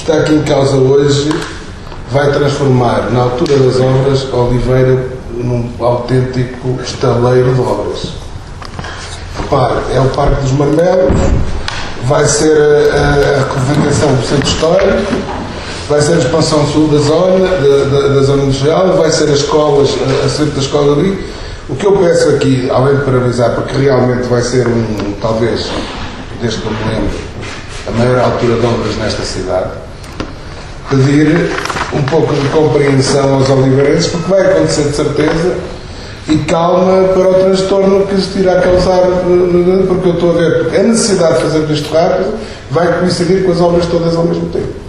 está aqui em causa hoje vai transformar, na altura das obras, Oliveira num autêntico estaleiro de obras. Repare, é o Parque dos Marmelos, vai ser a, a revendicação do centro histórico, vai ser a expansão sul da zona, da, da, da zona industrial, vai ser as escolas, a centro da escola ali. O que eu peço aqui, além de parabenizar, porque realmente vai ser um, talvez, desde que eu me lembro, a maior altura de obras nesta cidade, pedir um pouco de compreensão aos oliveirenses, porque vai acontecer de certeza, e calma para o transtorno que se irá causar, porque eu estou a ver, a necessidade de fazer isto rápido vai coincidir com as obras todas ao mesmo tempo.